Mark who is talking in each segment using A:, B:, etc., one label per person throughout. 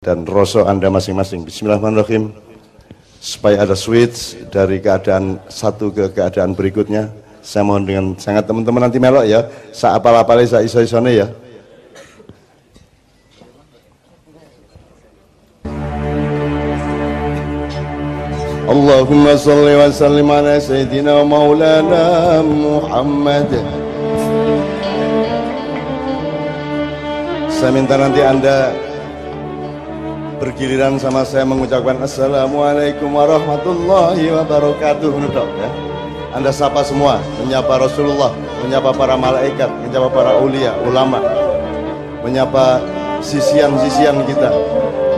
A: dan rosok Anda masing-masing. Bismillahirrahmanirrahim. Supaya ada switch dari keadaan satu ke keadaan berikutnya. Saya mohon dengan sangat teman-teman nanti melok ya. Saya apal-apalnya saya iso-isone ya. Allahumma salli wa sallim ala Sayyidina wa maulana Muhammad. Saya minta nanti Anda bergiliran sama saya mengucapkan Assalamualaikum warahmatullahi wabarakatuh Menudok, ya. Anda sapa semua menyapa Rasulullah menyapa para malaikat menyapa para ulia ulama menyapa sisian-sisian kita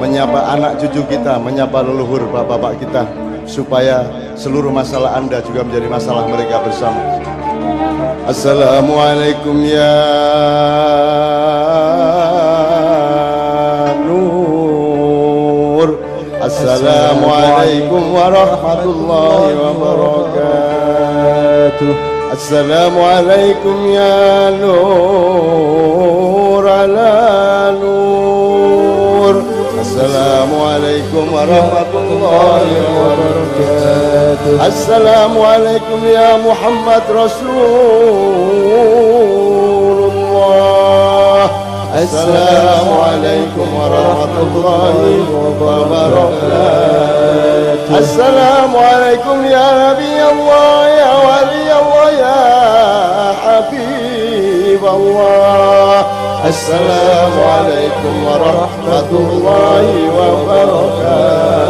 A: menyapa anak cucu kita menyapa leluhur bapak-bapak kita supaya seluruh masalah Anda juga menjadi masalah mereka bersama Assalamualaikum ya عليكم ورحمة الله وبركاته. السلام عليكم يا نور على نور. السلام عليكم ورحمة الله وبركاته. السلام عليكم يا محمد رسول الله. السلام عليكم ورحمة الله وبركاته. السلام عليكم يا نبي الله يا ولي الله يا حبيب الله. السلام عليكم ورحمة الله وبركاته.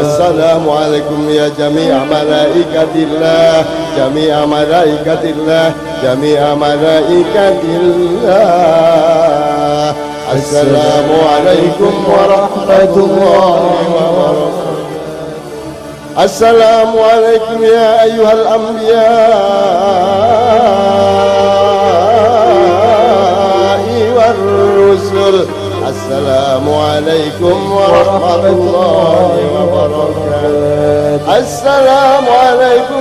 A: السلام عليكم يا جميع ملائكة الله جميع ملائكة الله جميع ملائكة الله. السلام عليكم ورحمة الله وبركاته. السلام عليكم يا أيها الأنبياء. والرسل. السلام عليكم ورحمة الله وبركاته. السلام عليكم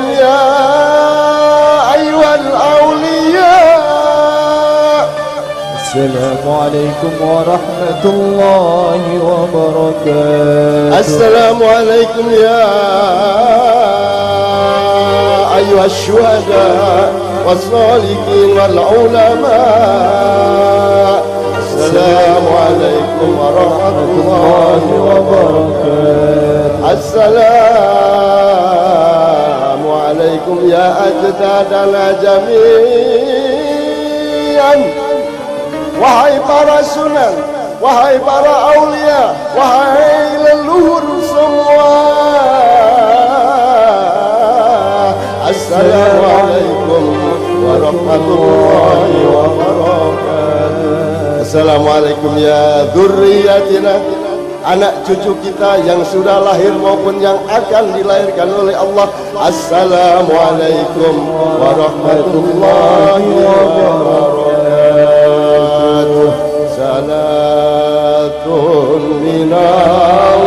B: السلام عليكم ورحمة الله وبركاته.
A: السلام عليكم يا أيها الشهداء والصالحين والعلماء. السلام عليكم ورحمة الله وبركاته. السلام عليكم يا أجدادنا جميعا. Wahai para sunan, wahai para aulia, wahai leluhur semua. Assalamualaikum warahmatullahi wabarakatuh. Assalamualaikum ya dzurriyyatina anak cucu kita yang sudah lahir maupun yang akan dilahirkan oleh Allah. Assalamualaikum warahmatullahi wabarakatuh. من الله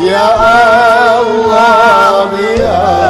A: يا الله بأمرك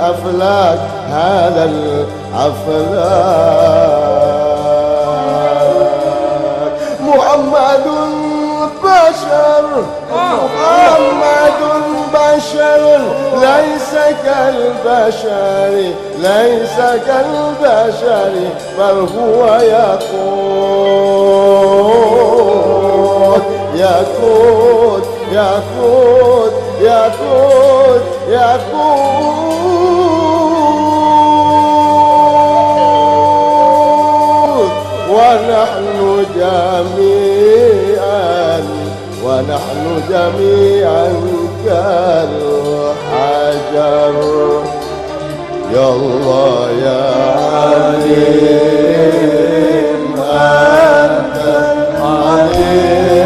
A: الأفلاك هذا الأفلاك. محمد بشر محمد بشر ليس كالبشر ليس كالبشر بل هو يقود يقود يقود يقود يقود ونحن جميعا ونحن جميعا كالحجر. يا الله يا عليم أنت عليم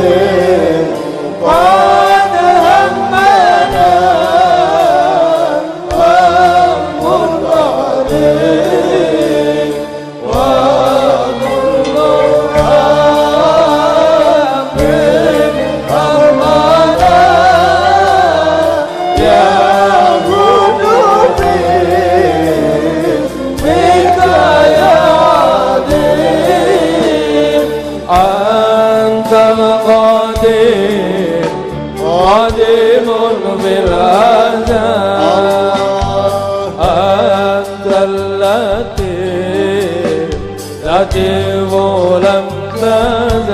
B: لطيف لم تزل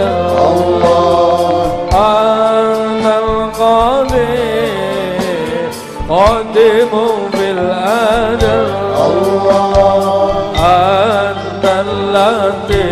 B: أنت القدير قديم بالأجل. أنت اللطيف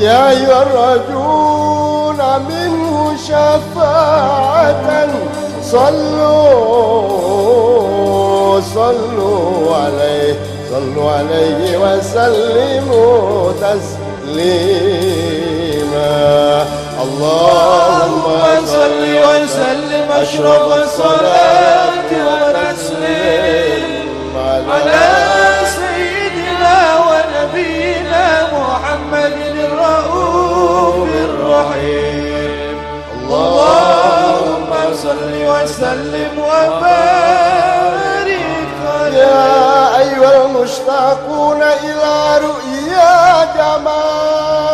B: يا
A: أيها الرجل منه شفاعة. صلوا صلوا عليه صلوا عليه وسلموا تسليما. اللهم
B: صل وسلم أشرف الصلاة. اللهم صل وسلم وبارك عليه
A: يا أيها المشتاقون إلى رؤيا جماله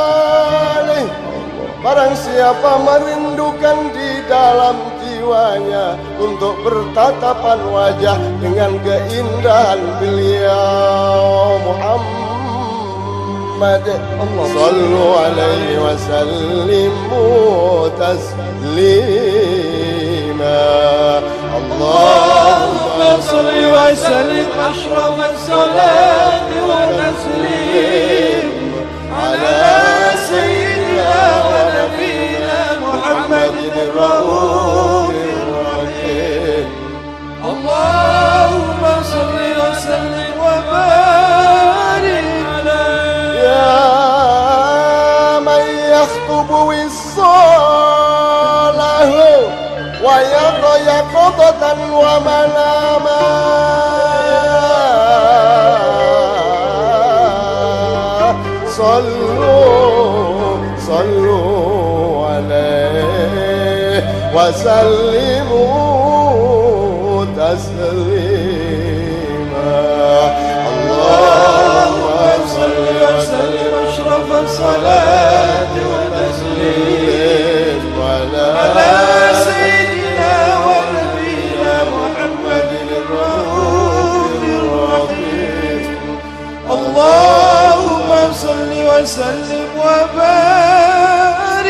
A: Barang siapa merindukan di dalam jiwanya Untuk bertatapan wajah dengan keindahan beliau Muhammad Sallu alaihi wa sallimu Allahumma
B: اللهم صل وسلم أشرف الصلاة والتسليم على
A: ومناما. صلوا صلوا عليه وسلموا تسليما. اللهم صل وسلم
B: أشرف الصلاة. وسلم وبارك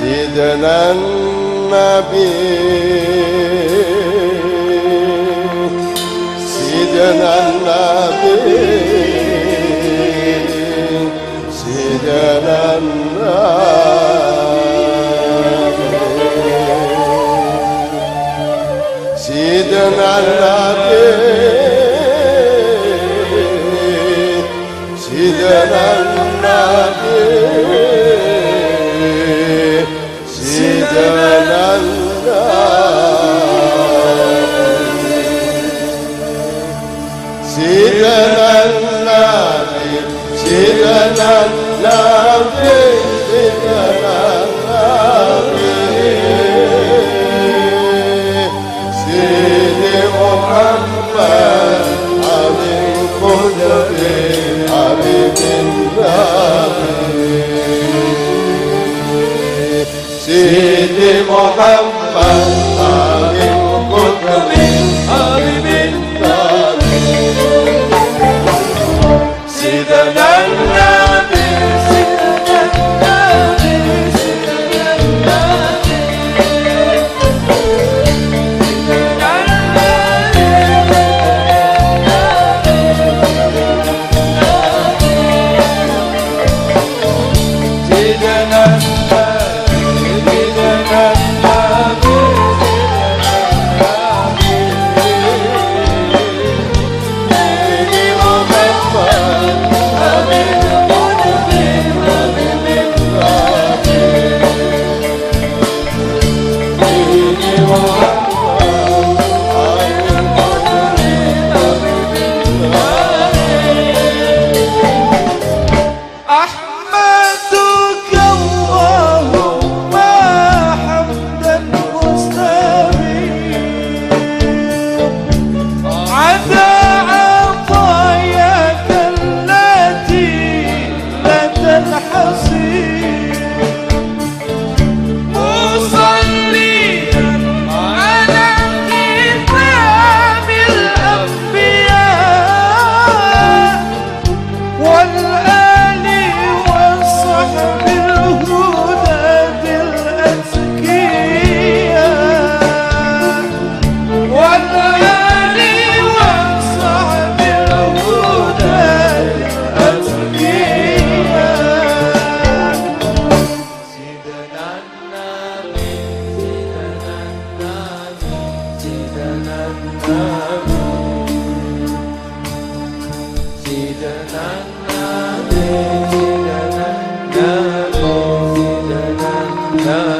A: سيدنا النبي. سيدنا النبي. سيدنا النبي. سيدنا النبي. Shivananda, Shivananda. Tchau.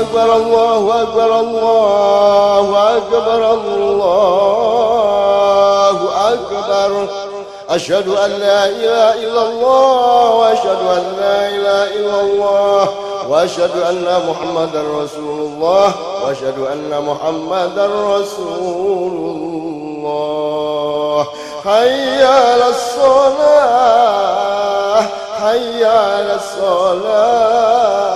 A: أكبر الله أكبر الله أكبر الله أكبر. أشهد أن لا إله إلا الله وأشهد أن لا إله إلا الله وأشهد أن محمدا رسول الله وأشهد أن محمدا رسول الله. حي على الصلاة حي على الصلاة.